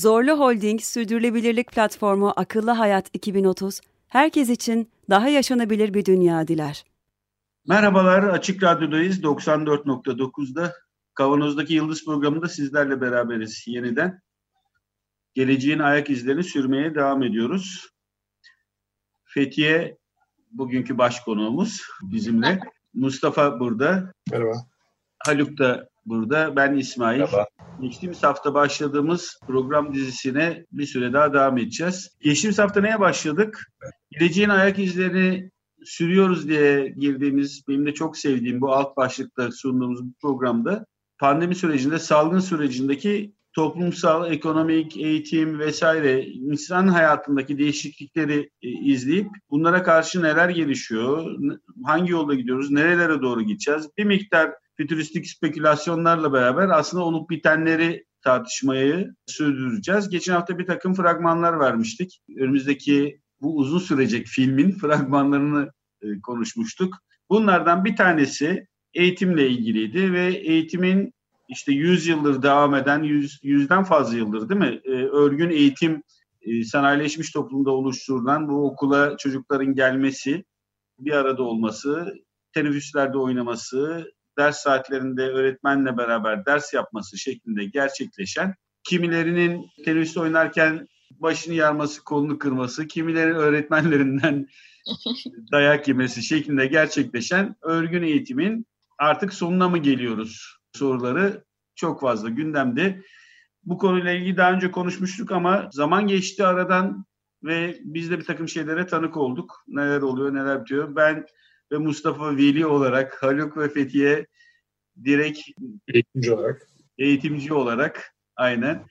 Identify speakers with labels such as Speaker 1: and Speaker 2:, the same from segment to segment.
Speaker 1: Zorlu Holding Sürdürülebilirlik Platformu Akıllı Hayat 2030, herkes için daha yaşanabilir bir dünya diler.
Speaker 2: Merhabalar, Açık Radyo'dayız. 94.9'da Kavanoz'daki Yıldız programında sizlerle beraberiz yeniden. Geleceğin ayak izlerini sürmeye devam ediyoruz. Fethiye bugünkü baş konuğumuz bizimle. Mustafa burada.
Speaker 3: Merhaba.
Speaker 2: Haluk da burada. Ben İsmail.
Speaker 3: Merhaba.
Speaker 2: Geçtiğimiz hafta başladığımız program dizisine bir süre daha devam edeceğiz. Geçtiğimiz hafta neye başladık? Geleceğin ayak izlerini sürüyoruz diye girdiğimiz, benim de çok sevdiğim bu alt başlıkta sunduğumuz bu programda pandemi sürecinde, salgın sürecindeki toplumsal, ekonomik, eğitim vesaire insan hayatındaki değişiklikleri e, izleyip bunlara karşı neler gelişiyor, hangi yolda gidiyoruz, nerelere doğru gideceğiz bir miktar fütüristik spekülasyonlarla beraber aslında olup bitenleri tartışmayı sürdüreceğiz. Geçen hafta bir takım fragmanlar vermiştik. Önümüzdeki bu uzun sürecek filmin fragmanlarını e, konuşmuştuk. Bunlardan bir tanesi eğitimle ilgiliydi ve eğitimin işte 100 yıldır devam eden, 100, yüzden fazla yıldır değil mi? E, örgün eğitim e, sanayileşmiş toplumda oluşturulan bu okula çocukların gelmesi, bir arada olması, teneffüslerde oynaması, ders saatlerinde öğretmenle beraber ders yapması şeklinde gerçekleşen, kimilerinin teneffüste oynarken başını yarması, kolunu kırması, kimilerin öğretmenlerinden dayak yemesi şeklinde gerçekleşen örgün eğitimin artık sonuna mı geliyoruz soruları çok fazla gündemde. Bu konuyla ilgili daha önce konuşmuştuk ama zaman geçti aradan ve biz de bir takım şeylere tanık olduk. Neler oluyor, neler bitiyor. Ben ve Mustafa Veli olarak, Haluk ve Fethiye direkt
Speaker 3: eğitimci olarak
Speaker 2: eğitimci olarak aynen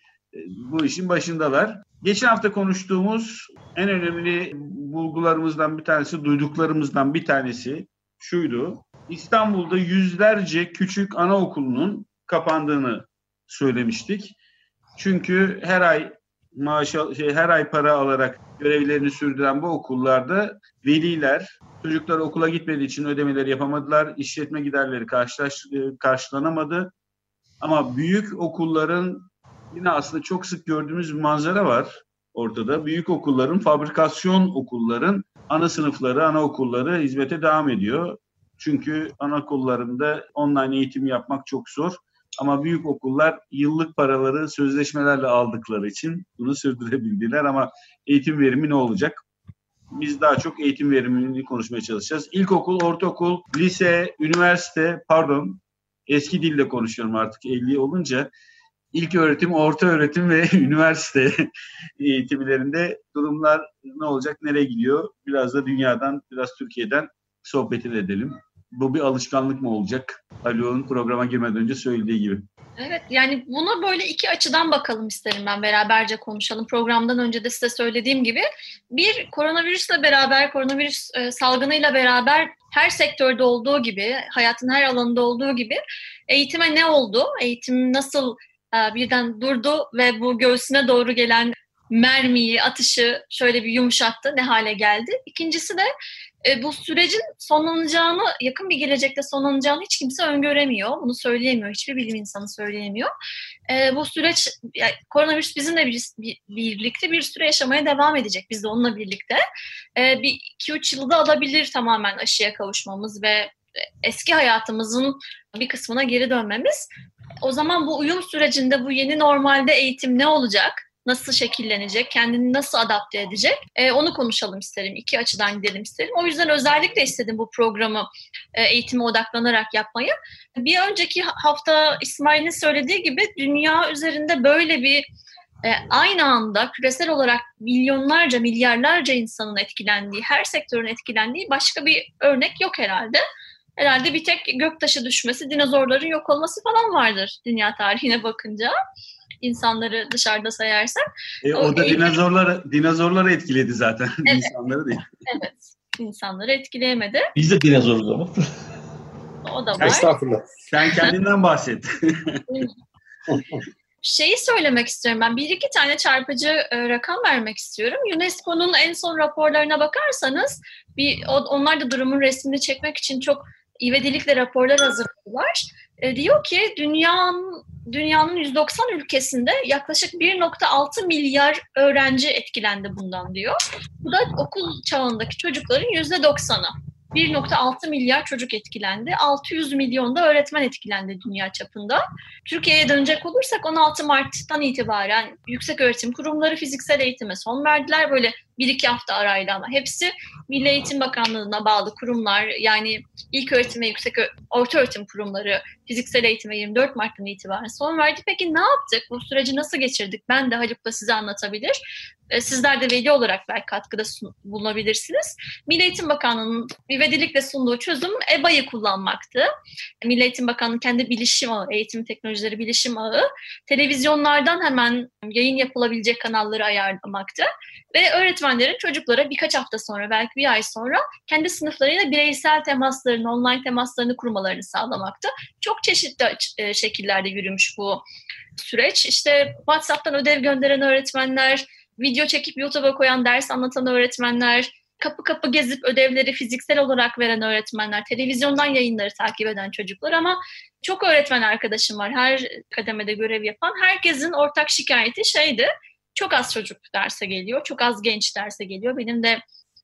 Speaker 2: bu işin başındalar. Geçen hafta konuştuğumuz en önemli bulgularımızdan bir tanesi, duyduklarımızdan bir tanesi şuydu. İstanbul'da yüzlerce küçük anaokulunun kapandığını söylemiştik. Çünkü her ay maaş şey, her ay para alarak görevlerini sürdüren bu okullarda veliler çocuklar okula gitmediği için ödemeleri yapamadılar. İşletme giderleri karşılaş, karşılanamadı. Ama büyük okulların yine aslında çok sık gördüğümüz bir manzara var ortada. Büyük okulların, fabrikasyon okulların ana sınıfları, anaokulları hizmete devam ediyor. Çünkü anaokullarında online eğitim yapmak çok zor. Ama büyük okullar yıllık paraları sözleşmelerle aldıkları için bunu sürdürebildiler ama eğitim verimi ne olacak? Biz daha çok eğitim verimini konuşmaya çalışacağız. İlkokul, ortaokul, lise, üniversite, pardon eski dilde konuşuyorum artık 50 olunca. İlk öğretim, orta öğretim ve üniversite eğitimlerinde durumlar ne olacak, nereye gidiyor? Biraz da dünyadan, biraz Türkiye'den sohbet edelim bu bir alışkanlık mı olacak? Haluk'un programa girmeden önce söylediği gibi.
Speaker 4: Evet yani buna böyle iki açıdan bakalım isterim ben beraberce konuşalım. Programdan önce de size söylediğim gibi bir koronavirüsle beraber koronavirüs e, salgınıyla beraber her sektörde olduğu gibi hayatın her alanında olduğu gibi eğitime ne oldu? Eğitim nasıl e, birden durdu ve bu göğsüne doğru gelen mermiyi, atışı şöyle bir yumuşattı, ne hale geldi. İkincisi de e, bu sürecin sonlanacağını, yakın bir gelecekte sonlanacağını hiç kimse öngöremiyor. Bunu söyleyemiyor, hiçbir bilim insanı söyleyemiyor. E, bu süreç, yani koronavirüs bizimle bir, bir, birlikte bir süre yaşamaya devam edecek. Biz de onunla birlikte. E, bir 2-3 yılda alabilir tamamen aşıya kavuşmamız ve eski hayatımızın bir kısmına geri dönmemiz. O zaman bu uyum sürecinde bu yeni normalde eğitim ne olacak? Nasıl şekillenecek, kendini nasıl adapte edecek e, onu konuşalım isterim. İki açıdan gidelim isterim. O yüzden özellikle istedim bu programı e, eğitime odaklanarak yapmayı. Bir önceki hafta İsmail'in söylediği gibi dünya üzerinde böyle bir e, aynı anda küresel olarak milyonlarca, milyarlarca insanın etkilendiği, her sektörün etkilendiği başka bir örnek yok herhalde. Herhalde bir tek göktaşı düşmesi, dinozorların yok olması falan vardır dünya tarihine bakınca. İnsanları dışarıda sayarsak.
Speaker 2: E, o, o da eğitim... dinozorları, dinozorları etkiledi zaten evet. insanları değil.
Speaker 4: Evet, insanları etkileyemedi.
Speaker 3: Biz de dinozoruz ama.
Speaker 4: O da var.
Speaker 3: Estağfurullah.
Speaker 2: Sen kendinden bahset.
Speaker 4: Şeyi söylemek istiyorum ben. Bir iki tane çarpıcı e, rakam vermek istiyorum. UNESCO'nun en son raporlarına bakarsanız bir onlar da durumun resmini çekmek için çok ivedilikle raporlar hazırladılar. E, diyor ki dünyanın dünyanın 190 ülkesinde yaklaşık 1.6 milyar öğrenci etkilendi bundan diyor. Bu da okul çağındaki çocukların %90'ı. 1.6 milyar çocuk etkilendi. 600 milyon da öğretmen etkilendi dünya çapında. Türkiye'ye dönecek olursak 16 Mart'tan itibaren yüksek öğretim kurumları fiziksel eğitime son verdiler. Böyle bir iki hafta arayla ama hepsi Milli Eğitim Bakanlığı'na bağlı kurumlar yani ilk öğretim ve yüksek orta öğretim kurumları fiziksel eğitime 24 Mart'tan itibaren son verdi. Peki ne yaptık? Bu süreci nasıl geçirdik? Ben de Haluk da size anlatabilir. E, sizler de veli olarak belki katkıda bulunabilirsiniz. Milli Eğitim Bakanlığı'nın ivedilikle sunduğu çözüm EBA'yı kullanmaktı. Milli Eğitim Bakanlığı kendi bilişim ağı, eğitim teknolojileri bilişim ağı, televizyonlardan hemen yayın yapılabilecek kanalları ayarlamaktı. Ve öğretmenlerin çocuklara birkaç hafta sonra, belki bir ay sonra kendi sınıflarıyla bireysel temaslarını, online temaslarını kurmalarını sağlamaktı. Çok çeşitli e, şekillerde yürümüş bu süreç. İşte WhatsApp'tan ödev gönderen öğretmenler, video çekip YouTube'a koyan ders anlatan öğretmenler, kapı kapı gezip ödevleri fiziksel olarak veren öğretmenler, televizyondan yayınları takip eden çocuklar ama çok öğretmen arkadaşım var her kademede görev yapan. Herkesin ortak şikayeti şeydi, çok az çocuk derse geliyor, çok az genç derse geliyor. Benim de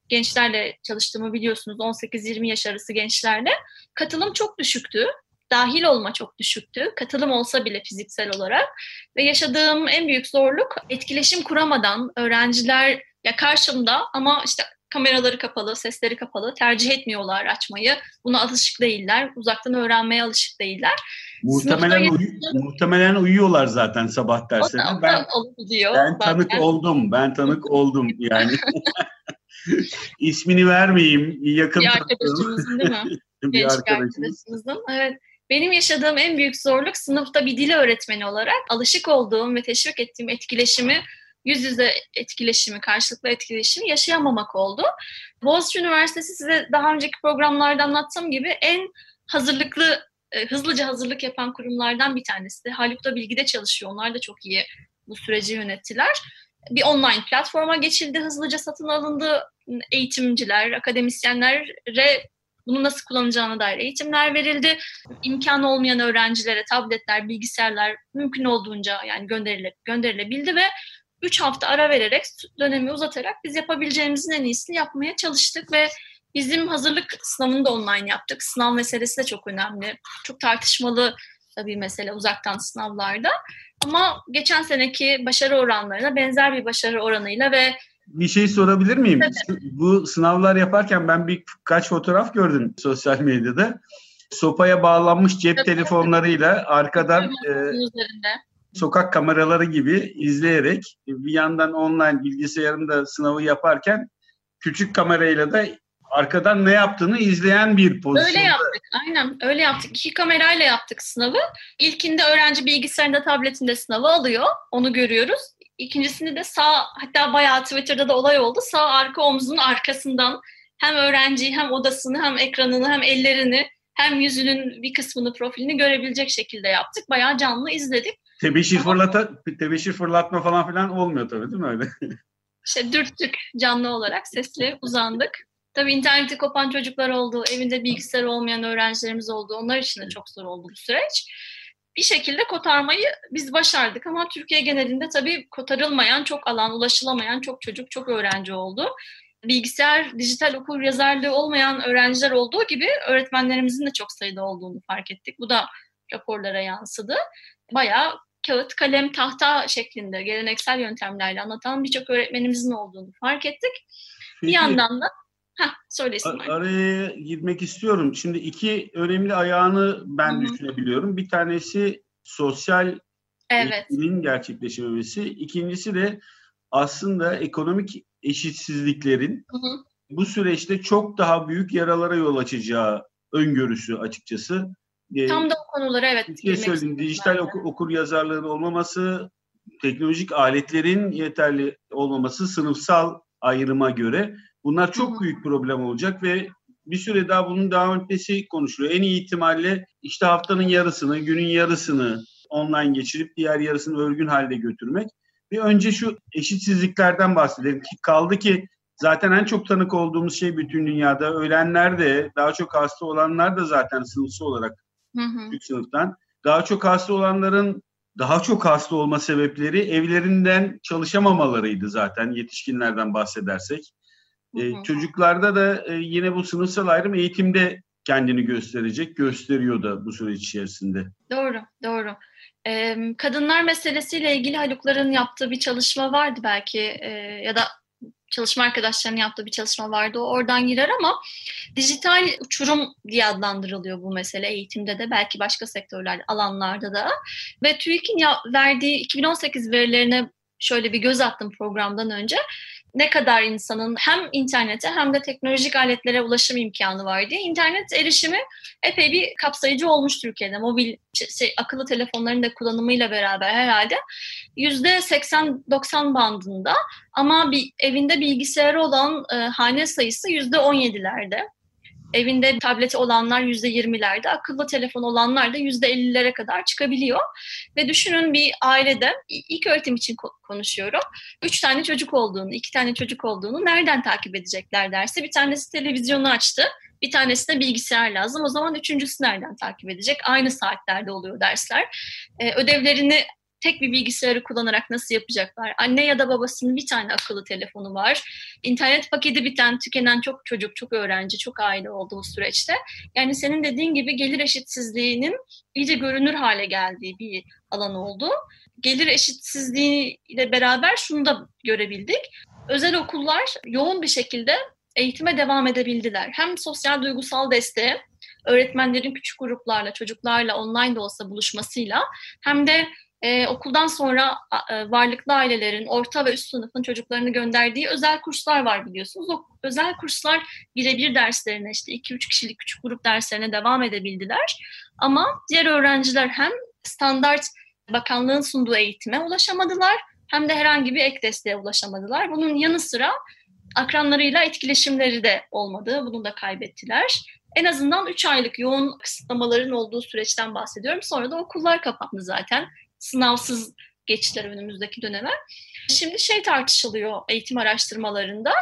Speaker 4: gençlerle çalıştığımı biliyorsunuz 18-20 yaş arası gençlerle. Katılım çok düşüktü dahil olma çok düşüktü. Katılım olsa bile fiziksel olarak. Ve yaşadığım en büyük zorluk etkileşim kuramadan öğrenciler ya karşımda ama işte kameraları kapalı, sesleri kapalı, tercih etmiyorlar açmayı. Buna alışık değiller, uzaktan öğrenmeye alışık değiller.
Speaker 2: Muhtemelen, uy- muhtemelen uyuyorlar zaten sabah derslerine. Ben, ben tanık zaten. oldum, ben tanık oldum yani. İsmini vermeyeyim, yakın
Speaker 4: bir arkadaşımızın değil mi? bir Genç arkadaşımızın. Evet. Benim yaşadığım en büyük zorluk sınıfta bir dil öğretmeni olarak alışık olduğum ve teşvik ettiğim etkileşimi yüz yüze etkileşimi, karşılıklı etkileşimi yaşayamamak oldu. Boğaziçi Üniversitesi size daha önceki programlarda anlattığım gibi en hazırlıklı, e, hızlıca hazırlık yapan kurumlardan bir tanesi. Haluk da bilgide çalışıyor. Onlar da çok iyi bu süreci yönettiler. Bir online platforma geçildi, hızlıca satın alındı. Eğitimciler, akademisyenlere bunu nasıl kullanacağına dair eğitimler verildi. İmkanı olmayan öğrencilere tabletler, bilgisayarlar mümkün olduğunca yani gönderile, gönderilebildi ve 3 hafta ara vererek dönemi uzatarak biz yapabileceğimizin en iyisini yapmaya çalıştık ve bizim hazırlık sınavını da online yaptık. Sınav meselesi de çok önemli. Çok tartışmalı bir mesele uzaktan sınavlarda. Ama geçen seneki başarı oranlarına benzer bir başarı oranıyla ve
Speaker 2: bir şey sorabilir miyim? Tabii. Bu sınavlar yaparken ben birkaç fotoğraf gördüm sosyal medyada. Sopaya bağlanmış cep Tabii. telefonlarıyla arkadan e, sokak kameraları gibi izleyerek bir yandan online bilgisayarımda sınavı yaparken küçük kamerayla da arkadan ne yaptığını izleyen bir pozisyon.
Speaker 4: Öyle yaptık. Aynen öyle yaptık. İki kamerayla yaptık sınavı. İlkinde öğrenci bilgisayarında, tabletinde sınavı alıyor. Onu görüyoruz. İkincisini de sağ hatta bayağı Twitter'da da olay oldu. Sağ arka omzunun arkasından hem öğrenciyi hem odasını hem ekranını hem ellerini hem yüzünün bir kısmını profilini görebilecek şekilde yaptık. Bayağı canlı izledik.
Speaker 2: Tebeşir, fırlata, tebeşir fırlatma falan filan olmuyor tabii değil mi öyle?
Speaker 4: İşte dürttük canlı olarak sesli uzandık. Tabii interneti kopan çocuklar oldu, evinde bilgisayar olmayan öğrencilerimiz oldu. Onlar için de çok zor oldu bu süreç bir şekilde kotarmayı biz başardık ama Türkiye genelinde tabii kotarılmayan çok alan, ulaşılamayan çok çocuk, çok öğrenci oldu. Bilgisayar, dijital okur yazarlığı olmayan öğrenciler olduğu gibi öğretmenlerimizin de çok sayıda olduğunu fark ettik. Bu da raporlara yansıdı. Bayağı kağıt, kalem, tahta şeklinde geleneksel yöntemlerle anlatan birçok öğretmenimizin olduğunu fark ettik. Peki, bir yandan da Heh, söyle İsmail.
Speaker 2: Araya girmek istiyorum. Şimdi iki önemli ayağını ben Hı-hı. düşünebiliyorum. Bir tanesi sosyal evet. gerçekleşmemesi. İkincisi de aslında ekonomik eşitsizliklerin Hı-hı. bu süreçte çok daha büyük yaralara yol açacağı öngörüsü açıkçası.
Speaker 4: Tam da o konuları evet.
Speaker 2: Bir şey söyleyeyim. Dijital okur, okur yazarlığın olmaması, teknolojik aletlerin yeterli olmaması sınıfsal ayrıma göre bunlar çok büyük problem olacak ve bir süre daha bunun devam etmesi konuşuluyor. En iyi ihtimalle işte haftanın yarısını, günün yarısını online geçirip diğer yarısını örgün halde götürmek. Bir önce şu eşitsizliklerden bahsedelim ki kaldı ki zaten en çok tanık olduğumuz şey bütün dünyada ölenler de daha çok hasta olanlar da zaten sınıfsal olarak hı hı. sınıftan. Daha çok hasta olanların daha çok hasta olma sebepleri evlerinden çalışamamalarıydı zaten yetişkinlerden bahsedersek. Ee, çocuklarda da e, yine bu sınıfsal ayrım eğitimde kendini gösterecek, gösteriyor da bu süreç içerisinde.
Speaker 4: Doğru, doğru. Ee, kadınlar meselesiyle ilgili Halukların yaptığı bir çalışma vardı belki e, ya da çalışma arkadaşlarının yaptığı bir çalışma vardı. O oradan girer ama dijital uçurum diye adlandırılıyor bu mesele eğitimde de belki başka sektörler alanlarda da. Ve TÜİK'in verdiği 2018 verilerine şöyle bir göz attım programdan önce ne kadar insanın hem internete hem de teknolojik aletlere ulaşım imkanı var diye internet erişimi epey bir kapsayıcı olmuş Türkiye'de. Mobil şey, akıllı telefonların da kullanımıyla beraber herhalde %80-90 bandında ama bir evinde bilgisayarı olan e, hane sayısı %17'lerde evinde tableti olanlar yüzde yirmilerde, akıllı telefon olanlar da yüzde ellilere kadar çıkabiliyor. Ve düşünün bir ailede ilk öğretim için konuşuyorum. Üç tane çocuk olduğunu, iki tane çocuk olduğunu nereden takip edecekler derse bir tanesi televizyonu açtı. Bir tanesi de bilgisayar lazım. O zaman üçüncüsü nereden takip edecek? Aynı saatlerde oluyor dersler. Ee, ödevlerini tek bir bilgisayarı kullanarak nasıl yapacaklar? Anne ya da babasının bir tane akıllı telefonu var. İnternet paketi biten, tükenen çok çocuk, çok öğrenci, çok aile olduğu süreçte. Yani senin dediğin gibi gelir eşitsizliğinin iyice görünür hale geldiği bir alan oldu. Gelir eşitsizliği ile beraber şunu da görebildik. Özel okullar yoğun bir şekilde eğitime devam edebildiler. Hem sosyal duygusal desteğe, öğretmenlerin küçük gruplarla, çocuklarla online de olsa buluşmasıyla hem de e, okuldan sonra e, varlıklı ailelerin, orta ve üst sınıfın çocuklarını gönderdiği özel kurslar var biliyorsunuz. O özel kurslar birebir derslerine işte 2-3 kişilik küçük grup derslerine devam edebildiler. Ama diğer öğrenciler hem standart bakanlığın sunduğu eğitime ulaşamadılar hem de herhangi bir ek desteğe ulaşamadılar. Bunun yanı sıra akranlarıyla etkileşimleri de olmadı. Bunu da kaybettiler. En azından 3 aylık yoğun kısıtlamaların olduğu süreçten bahsediyorum. Sonra da okullar kapandı zaten sınavsız geçtiler önümüzdeki döneme. Şimdi şey tartışılıyor eğitim araştırmalarında.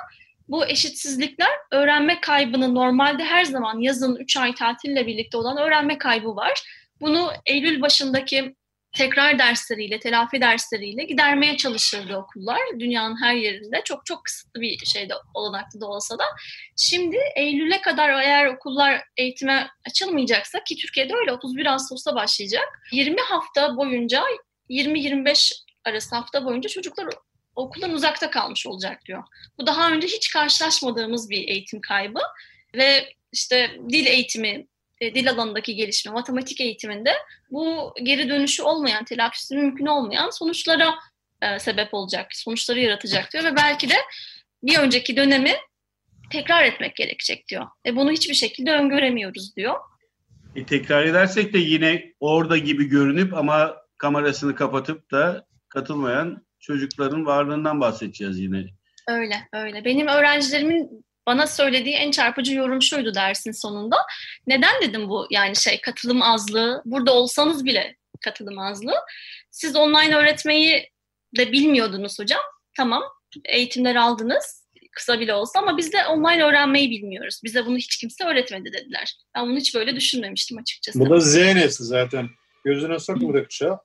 Speaker 4: Bu eşitsizlikler öğrenme kaybını normalde her zaman yazın 3 ay tatille birlikte olan öğrenme kaybı var. Bunu Eylül başındaki tekrar dersleriyle, telafi dersleriyle gidermeye çalışırdı okullar. Dünyanın her yerinde çok çok kısıtlı bir şeyde olanaklı da olsa da. Şimdi Eylül'e kadar eğer okullar eğitime açılmayacaksa ki Türkiye'de öyle 31 Ağustos'ta başlayacak. 20 hafta boyunca 20-25 arası hafta boyunca çocuklar okuldan uzakta kalmış olacak diyor. Bu daha önce hiç karşılaşmadığımız bir eğitim kaybı ve işte dil eğitimi e, dil alanındaki gelişme, matematik eğitiminde bu geri dönüşü olmayan, telafisi mümkün olmayan sonuçlara e, sebep olacak, sonuçları yaratacak diyor ve belki de bir önceki dönemi tekrar etmek gerekecek diyor. Ve bunu hiçbir şekilde öngöremiyoruz diyor.
Speaker 2: E, tekrar edersek de yine orada gibi görünüp ama kamerasını kapatıp da katılmayan çocukların varlığından bahsedeceğiz yine.
Speaker 4: Öyle, öyle. Benim öğrencilerimin bana söylediği en çarpıcı yorum şuydu dersin sonunda. Neden dedim bu yani şey katılım azlığı, burada olsanız bile katılım azlığı. Siz online öğretmeyi de bilmiyordunuz hocam. Tamam eğitimler aldınız kısa bile olsa ama biz de online öğrenmeyi bilmiyoruz. Bize bunu hiç kimse öğretmedi dediler. Ben bunu hiç böyle düşünmemiştim açıkçası.
Speaker 3: Bu da Z nesli zaten. Gözüne sokmadıkça.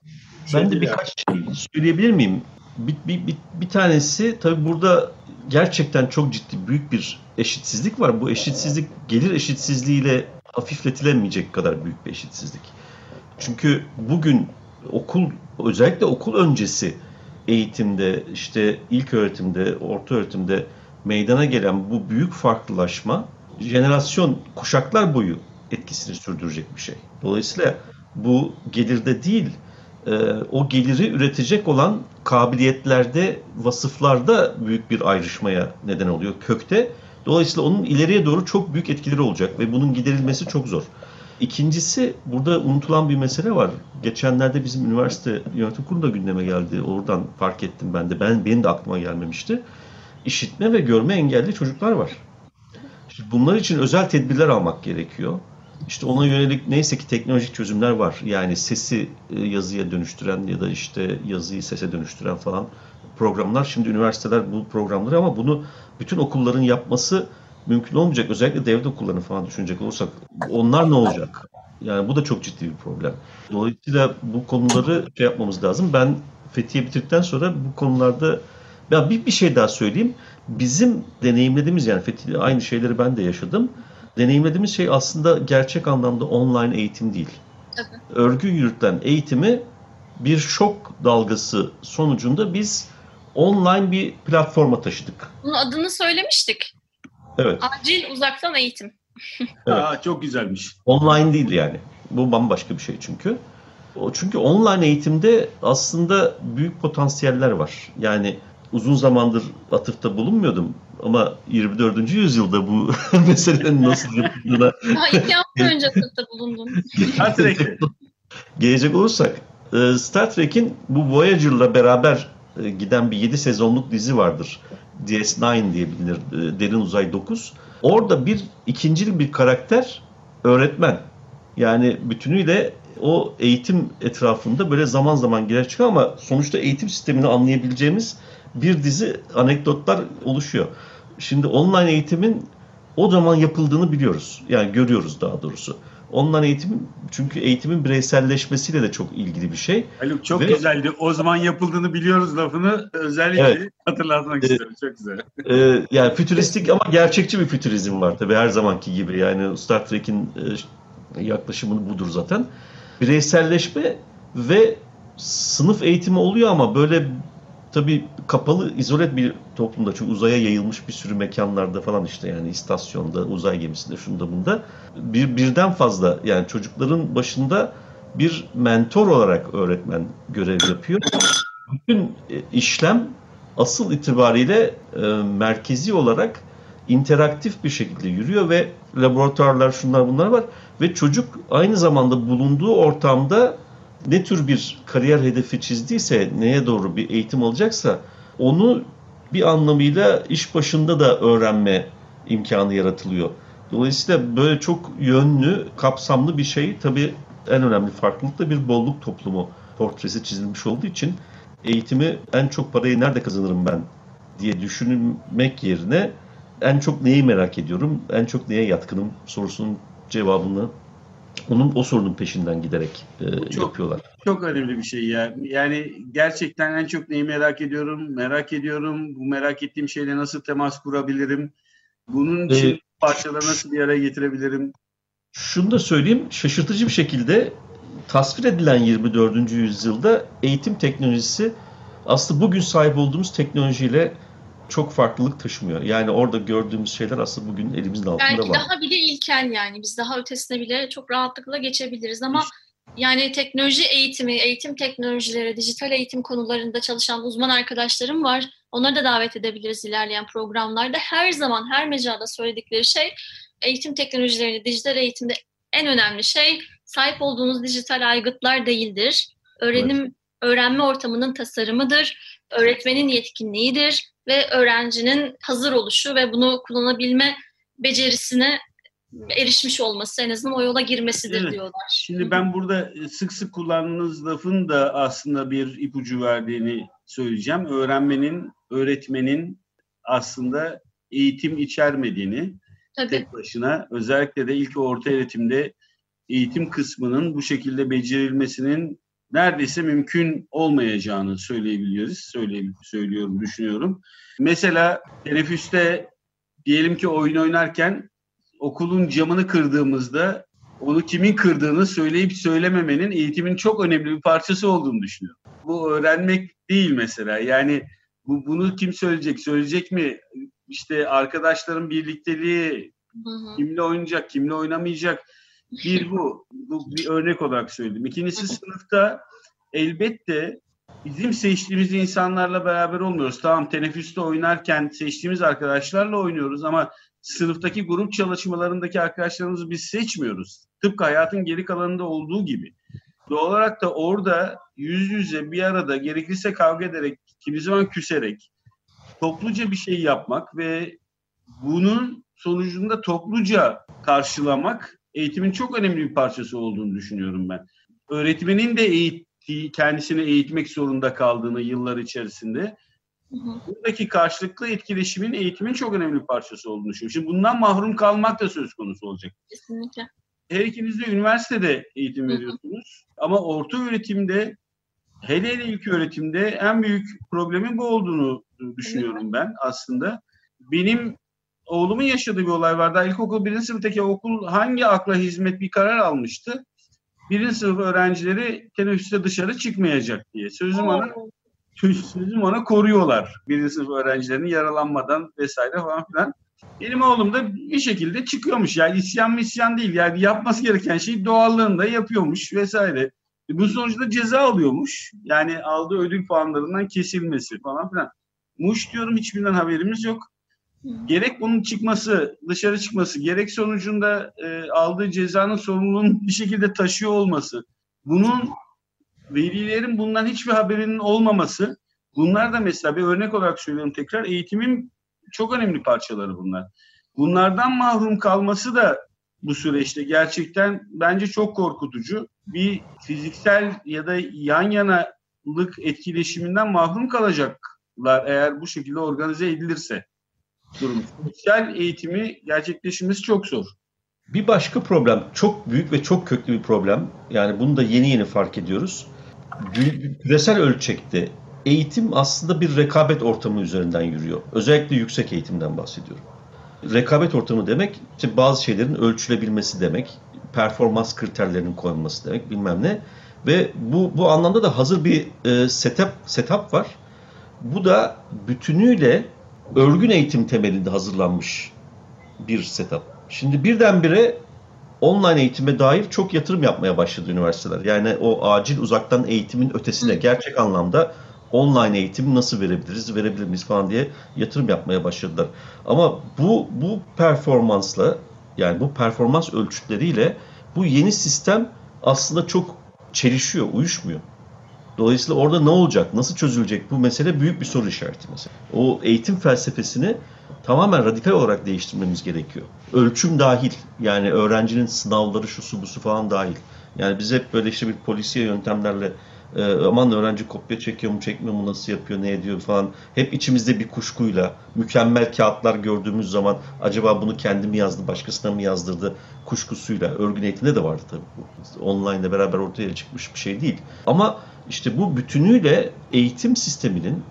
Speaker 5: Şey ben de birkaç şey söyleyebilir miyim? Bir, bir, bir, bir tanesi tabii burada gerçekten çok ciddi büyük bir eşitsizlik var. Bu eşitsizlik gelir eşitsizliğiyle hafifletilemeyecek kadar büyük bir eşitsizlik. Çünkü bugün okul özellikle okul öncesi eğitimde işte ilk öğretimde, orta öğretimde meydana gelen bu büyük farklılaşma jenerasyon kuşaklar boyu etkisini sürdürecek bir şey. Dolayısıyla bu gelirde değil e, o geliri üretecek olan kabiliyetlerde, vasıflarda büyük bir ayrışmaya neden oluyor kökte. Dolayısıyla onun ileriye doğru çok büyük etkileri olacak ve bunun giderilmesi çok zor. İkincisi burada unutulan bir mesele var. Geçenlerde bizim üniversite yönetim kurulu da gündeme geldi. Oradan fark ettim ben de. Ben benim de aklıma gelmemişti. İşitme ve görme engelli çocuklar var. Şimdi bunlar için özel tedbirler almak gerekiyor. İşte ona yönelik neyse ki teknolojik çözümler var. Yani sesi e, yazıya dönüştüren ya da işte yazıyı sese dönüştüren falan programlar. Şimdi üniversiteler bu programları ama bunu bütün okulların yapması mümkün olmayacak. Özellikle devlet okullarını falan düşünecek olursak onlar ne olacak? Yani bu da çok ciddi bir problem. Dolayısıyla bu konuları şey yapmamız lazım. Ben Fethiye bitirdikten sonra bu konularda ya bir, bir şey daha söyleyeyim. Bizim deneyimlediğimiz yani Fethiye aynı şeyleri ben de yaşadım. Deneyimlediğimiz şey aslında gerçek anlamda online eğitim değil.
Speaker 4: Tabii.
Speaker 5: Örgü yürütülen eğitimi bir şok dalgası sonucunda biz online bir platforma taşıdık.
Speaker 4: Bunun adını söylemiştik.
Speaker 5: Evet.
Speaker 4: Acil uzaktan eğitim.
Speaker 5: Evet.
Speaker 2: Aa, çok güzelmiş.
Speaker 5: Online değil yani. Bu bambaşka bir şey çünkü. O çünkü online eğitimde aslında büyük potansiyeller var. Yani uzun zamandır atıfta bulunmuyordum ama 24. yüzyılda bu meselenin nasıl yapıldığına
Speaker 4: Daha iki hafta önce sınıfta bulundum.
Speaker 2: Star Trek'te.
Speaker 5: gelecek olursak e, Star Trek'in bu Voyager'la beraber e, giden bir 7 sezonluk dizi vardır. DS9 diye bilinir. e, Derin Uzay 9. Orada bir ikincil bir karakter öğretmen. Yani bütünüyle o eğitim etrafında böyle zaman zaman girer çıkıyor ama sonuçta eğitim sistemini anlayabileceğimiz bir dizi anekdotlar oluşuyor. Şimdi online eğitimin o zaman yapıldığını biliyoruz. Yani görüyoruz daha doğrusu. Online eğitim çünkü eğitimin bireyselleşmesiyle de çok ilgili bir şey.
Speaker 2: Haluk çok
Speaker 5: Ve-
Speaker 2: güzeldi. O zaman yapıldığını biliyoruz lafını özellikle
Speaker 5: Evet.
Speaker 2: hatırlatmak
Speaker 5: Evet.
Speaker 2: istiyorum. Çok güzel.
Speaker 5: Ee, yani fütüristik ama gerçekçi bir fütürizm var tabii her zamanki gibi. Yani Star Trek'in e, yaklaşımı budur zaten. Bireyselleşme ve sınıf eğitimi oluyor ama böyle tabii kapalı, izole bir toplumda çünkü uzaya yayılmış bir sürü mekanlarda falan işte yani istasyonda, uzay gemisinde, şunda bunda bir birden fazla yani çocukların başında bir mentor olarak öğretmen görev yapıyor. Bütün e, işlem asıl itibariyle e, merkezi olarak interaktif bir şekilde yürüyor ve laboratuvarlar şunlar bunlar var ve çocuk aynı zamanda bulunduğu ortamda ne tür bir kariyer hedefi çizdiyse neye doğru bir eğitim alacaksa onu bir anlamıyla iş başında da öğrenme imkanı yaratılıyor. Dolayısıyla böyle çok yönlü, kapsamlı bir şey tabii en önemli farklılık da bir bolluk toplumu portresi çizilmiş olduğu için eğitimi en çok parayı nerede kazanırım ben diye düşünmek yerine en çok neyi merak ediyorum, en çok neye yatkınım sorusunun cevabını onun o sorunun peşinden giderek e,
Speaker 2: çok-
Speaker 5: yapıyorlar.
Speaker 2: Çok önemli bir şey ya. Yani gerçekten en çok neyi merak ediyorum? Merak ediyorum. Bu merak ettiğim şeyle nasıl temas kurabilirim? Bunun için
Speaker 5: Ee,
Speaker 2: parçaları nasıl bir araya getirebilirim?
Speaker 5: Şunu da söyleyeyim, şaşırtıcı bir şekilde tasvir edilen 24. yüzyılda eğitim teknolojisi aslında bugün sahip olduğumuz teknolojiyle çok farklılık taşımıyor. Yani orada gördüğümüz şeyler aslında bugün elimizin altında
Speaker 4: Belki
Speaker 5: var.
Speaker 4: daha bile ilkel yani. Biz daha ötesine bile çok rahatlıkla geçebiliriz ama yani teknoloji eğitimi, eğitim teknolojileri, dijital eğitim konularında çalışan uzman arkadaşlarım var. Onları da davet edebiliriz ilerleyen programlarda. Her zaman her mecrada söyledikleri şey eğitim teknolojilerinde, dijital eğitimde en önemli şey sahip olduğunuz dijital aygıtlar değildir. Öğrenim, öğrenme ortamının tasarımıdır. Öğretmenin yetkinliğidir ve öğrencinin hazır oluşu ve bunu kullanabilme becerisine erişmiş olması en azından o yola girmesidir
Speaker 2: Evet.
Speaker 4: diyorlar.
Speaker 2: Şimdi ben burada sık sık kullandığınız lafın da aslında bir ipucu verdiğini söyleyeceğim. Öğrenmenin, öğretmenin aslında eğitim içermediğini
Speaker 4: Tabii.
Speaker 2: tek başına özellikle de ilk orta öğretimde eğitim kısmının bu şekilde becerilmesinin neredeyse mümkün olmayacağını söyleyebiliyoruz. Söyle, söylüyorum, düşünüyorum. Mesela teneffüste diyelim ki oyun oynarken okulun camını kırdığımızda onu kimin kırdığını söyleyip söylememenin eğitimin çok önemli bir parçası olduğunu düşünüyorum. Bu öğrenmek değil mesela. Yani bu bunu kim söyleyecek? Söyleyecek mi? İşte arkadaşların birlikteliği,
Speaker 4: Hı hı.
Speaker 2: kimle oynayacak, kimle oynamayacak. Bir bu. Bu bir örnek olarak söyledim. İkincisi sınıfta elbette bizim seçtiğimiz insanlarla beraber olmuyoruz. Tamam teneffüste oynarken seçtiğimiz arkadaşlarla oynuyoruz ama sınıftaki grup çalışmalarındaki arkadaşlarımızı biz seçmiyoruz. Tıpkı hayatın geri kalanında olduğu gibi. Doğal olarak da orada yüz yüze bir arada gerekirse kavga ederek, kimi zaman küserek, topluca bir şey yapmak ve bunun sonucunda topluca karşılamak eğitimin çok önemli bir parçası olduğunu düşünüyorum ben. Öğretmenin de eğittiği, kendisini eğitmek zorunda kaldığını yıllar içerisinde buradaki karşılıklı etkileşimin eğitimin çok önemli bir parçası olduğunu düşünüyorum. Şimdi bundan mahrum kalmak da söz konusu olacak.
Speaker 4: Kesinlikle.
Speaker 2: Her ikiniz de üniversitede eğitim veriyorsunuz. Ama orta öğretimde hele hele ilk öğretimde en büyük problemin bu olduğunu düşünüyorum ben aslında. Benim oğlumun yaşadığı bir olay var. Daha ilkokul birinci sınıftaki okul hangi akla hizmet bir karar almıştı? Birinci sınıf öğrencileri teneffüste dışarı çıkmayacak diye. Sözüm ona sözüm ona koruyorlar. Birinci sınıf öğrencilerini yaralanmadan vesaire falan filan. Benim oğlum da bir şekilde çıkıyormuş. Yani isyan mı isyan değil. Yani yapması gereken şeyi doğallığında yapıyormuş vesaire. E bu sonuçta ceza alıyormuş. Yani aldığı ödül puanlarından kesilmesi falan filan. Muş diyorum hiçbirinden haberimiz yok. Gerek bunun çıkması, dışarı çıkması, gerek sonucunda e, aldığı cezanın sorumluluğunu bir şekilde taşıyor olması, bunun velilerin bundan hiçbir haberinin olmaması, bunlar da mesela bir örnek olarak söylüyorum tekrar, eğitimin çok önemli parçaları bunlar. Bunlardan mahrum kalması da bu süreçte gerçekten bence çok korkutucu. Bir fiziksel ya da yan yanalık etkileşiminden mahrum kalacaklar eğer bu şekilde organize edilirse durum. Sosyal eğitimi gerçekleşmesi çok zor.
Speaker 5: Bir başka problem, çok büyük ve çok köklü bir problem. Yani bunu da yeni yeni fark ediyoruz. Küresel ölçekte eğitim aslında bir rekabet ortamı üzerinden yürüyor. Özellikle yüksek eğitimden bahsediyorum. Rekabet ortamı demek işte bazı şeylerin ölçülebilmesi demek, performans kriterlerinin koyulması demek bilmem ne. Ve bu bu anlamda da hazır bir e, setup setup var. Bu da bütünüyle örgün eğitim temelinde hazırlanmış bir setup. Şimdi birdenbire online eğitime dair çok yatırım yapmaya başladı üniversiteler. Yani o acil uzaktan eğitimin ötesine gerçek anlamda online eğitim nasıl verebiliriz, verebilir miyiz falan diye yatırım yapmaya başladılar. Ama bu bu performansla yani bu performans ölçütleriyle bu yeni sistem aslında çok çelişiyor, uyuşmuyor. Dolayısıyla orada ne olacak, nasıl çözülecek bu mesele büyük bir soru işareti mesela. O eğitim felsefesini tamamen radikal olarak değiştirmemiz gerekiyor. Ölçüm dahil, yani öğrencinin sınavları, şusu busu falan dahil. Yani biz hep böyle işte bir polisiye yöntemlerle e, aman öğrenci kopya çekiyor mu çekmiyor mu nasıl yapıyor ne ediyor falan hep içimizde bir kuşkuyla mükemmel kağıtlar gördüğümüz zaman acaba bunu kendi mi yazdı başkasına mı yazdırdı kuşkusuyla örgün eğitimde de vardı tabii bu online'da beraber ortaya çıkmış bir şey değil ama işte bu bütünüyle eğitim sisteminin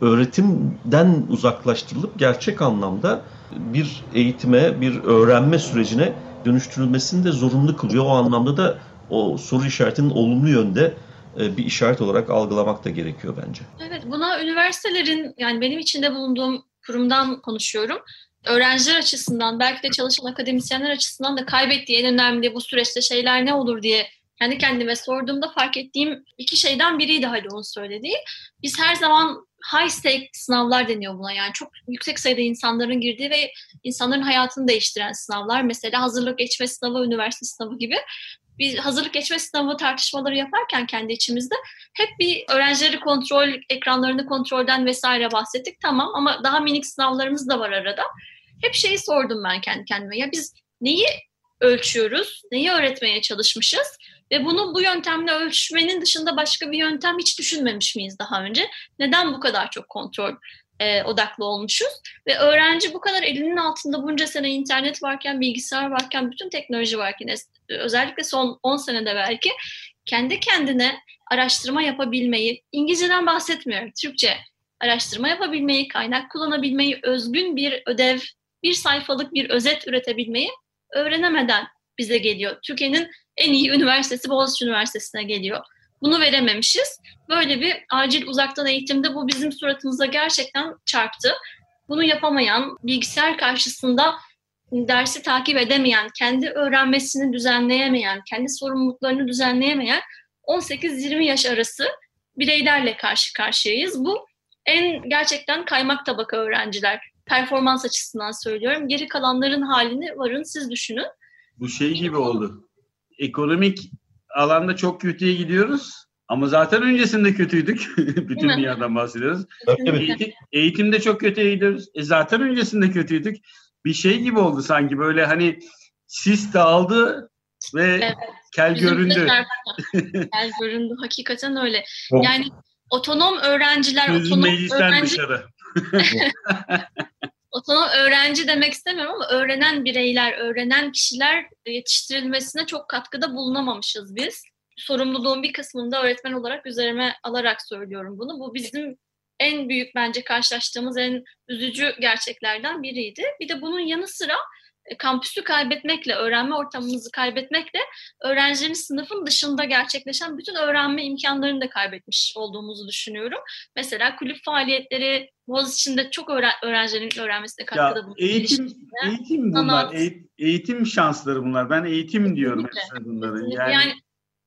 Speaker 5: öğretimden uzaklaştırılıp gerçek anlamda bir eğitime, bir öğrenme sürecine dönüştürülmesini de zorunlu kılıyor. O anlamda da o soru işaretinin olumlu yönde e, bir işaret olarak algılamak da gerekiyor bence.
Speaker 4: Evet, buna üniversitelerin yani benim içinde bulunduğum kurumdan konuşuyorum. Öğrenciler açısından, belki de çalışan akademisyenler açısından da kaybettiği en önemli bu süreçte şeyler ne olur diye kendi kendime sorduğumda fark ettiğim iki şeyden biriydi Haluk'un söylediği. Biz her zaman high stake sınavlar deniyor buna. Yani çok yüksek sayıda insanların girdiği ve insanların hayatını değiştiren sınavlar. Mesela hazırlık geçme sınavı, üniversite sınavı gibi bir hazırlık geçme sınavı tartışmaları yaparken kendi içimizde hep bir öğrencileri kontrol, ekranlarını kontrolden vesaire bahsettik. Tamam ama daha minik sınavlarımız da var arada. Hep şeyi sordum ben kendi kendime. Ya biz neyi ölçüyoruz, neyi öğretmeye çalışmışız ve bunu bu yöntemle ölçmenin dışında başka bir yöntem hiç düşünmemiş miyiz daha önce? Neden bu kadar çok kontrol e, odaklı olmuşuz. Ve öğrenci bu kadar elinin altında bunca sene internet varken, bilgisayar varken, bütün teknoloji varken özellikle son 10 senede belki kendi kendine araştırma yapabilmeyi, İngilizceden bahsetmiyorum, Türkçe araştırma yapabilmeyi, kaynak kullanabilmeyi, özgün bir ödev, bir sayfalık bir özet üretebilmeyi öğrenemeden bize geliyor. Türkiye'nin en iyi üniversitesi Boğaziçi Üniversitesi'ne geliyor. Bunu verememişiz. Böyle bir acil uzaktan eğitimde bu bizim suratımıza gerçekten çarptı. Bunu yapamayan, bilgisayar karşısında dersi takip edemeyen, kendi öğrenmesini düzenleyemeyen, kendi sorumluluklarını düzenleyemeyen 18-20 yaş arası bireylerle karşı karşıyayız. Bu en gerçekten kaymak tabaka öğrenciler. Performans açısından söylüyorum. Geri kalanların halini varın siz düşünün.
Speaker 2: Bu şey gibi oldu. ekonomik alanda çok kötüye gidiyoruz. Ama zaten öncesinde kötüydük. Bütün dünyadan bahsediyoruz. Eğitim, eğitimde çok kötüye gidiyoruz. E zaten öncesinde kötüydük. Bir şey gibi oldu sanki böyle hani sis dağıldı ve evet. kel Bizim göründü.
Speaker 4: kel göründü. Hakikaten öyle. Yani otonom öğrenciler,
Speaker 2: Sözün
Speaker 4: otonom
Speaker 2: öğrenci... dışarı.
Speaker 4: otonom öğrenci demek istemiyorum ama öğrenen bireyler, öğrenen kişiler yetiştirilmesine çok katkıda bulunamamışız biz. Sorumluluğun bir kısmını da öğretmen olarak üzerime alarak söylüyorum bunu. Bu bizim en büyük bence karşılaştığımız en üzücü gerçeklerden biriydi. Bir de bunun yanı sıra kampüsü kaybetmekle, öğrenme ortamımızı kaybetmekle öğrencilerimiz sınıfın dışında gerçekleşen bütün öğrenme imkanlarını da kaybetmiş olduğumuzu düşünüyorum. Mesela kulüp faaliyetleri Boğaziçi'nde çok öğren öğrencilerin öğrenmesine katkıda bulunuyor.
Speaker 2: Eğitim, eğitim bunlar, eğitim, eğitim şansları bunlar. Ben eğitim diyorum mesela bunları.
Speaker 4: Yani, yani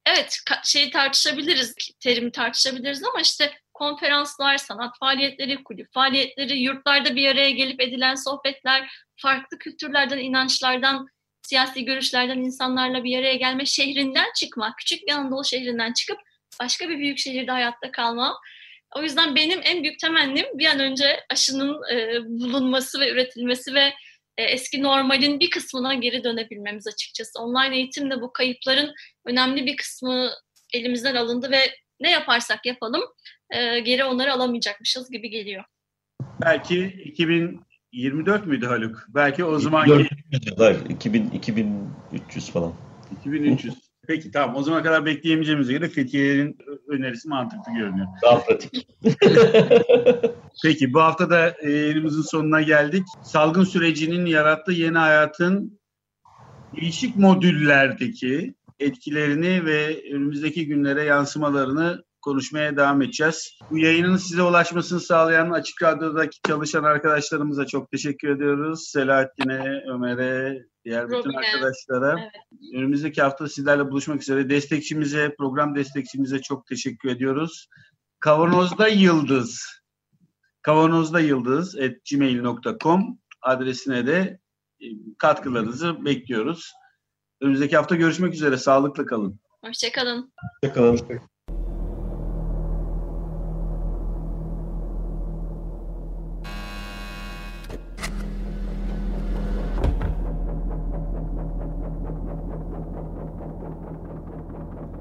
Speaker 4: evet şeyi tartışabiliriz, terimi tartışabiliriz ama işte konferanslar, sanat faaliyetleri, kulüp faaliyetleri, yurtlarda bir araya gelip edilen sohbetler, farklı kültürlerden, inançlardan, siyasi görüşlerden insanlarla bir araya gelme, şehrinden çıkmak, küçük bir Anadolu şehrinden çıkıp başka bir büyük şehirde hayatta kalma. O yüzden benim en büyük temennim bir an önce aşının e, bulunması ve üretilmesi ve e, eski normalin bir kısmına geri dönebilmemiz açıkçası. Online eğitimde bu kayıpların önemli bir kısmı elimizden alındı ve ne yaparsak yapalım e, geri onları alamayacakmışız gibi geliyor.
Speaker 2: Belki 2024 müydü Haluk? Belki o zamanki...
Speaker 5: 2000, 2300 falan.
Speaker 2: 2300. Peki tamam o zaman kadar bekleyemeyeceğimize göre Fethiye'nin önerisi mantıklı görünüyor.
Speaker 5: Daha pratik.
Speaker 2: Peki bu hafta da elimizin sonuna geldik. Salgın sürecinin yarattığı yeni hayatın değişik modüllerdeki etkilerini ve önümüzdeki günlere yansımalarını konuşmaya devam edeceğiz. Bu yayının size ulaşmasını sağlayan Açık Radyo'daki çalışan arkadaşlarımıza çok teşekkür ediyoruz. Selahattin'e, Ömer'e, diğer bütün Robine. arkadaşlara. Evet. Önümüzdeki hafta sizlerle buluşmak üzere. Destekçimize, program destekçimize çok teşekkür ediyoruz. Kavanozda Yıldız kavanozda yıldız at gmail.com adresine de e, katkılarınızı bekliyoruz. Önümüzdeki hafta görüşmek üzere. Sağlıklı kalın.
Speaker 4: Hoşçakalın.
Speaker 5: Hoşçakalın.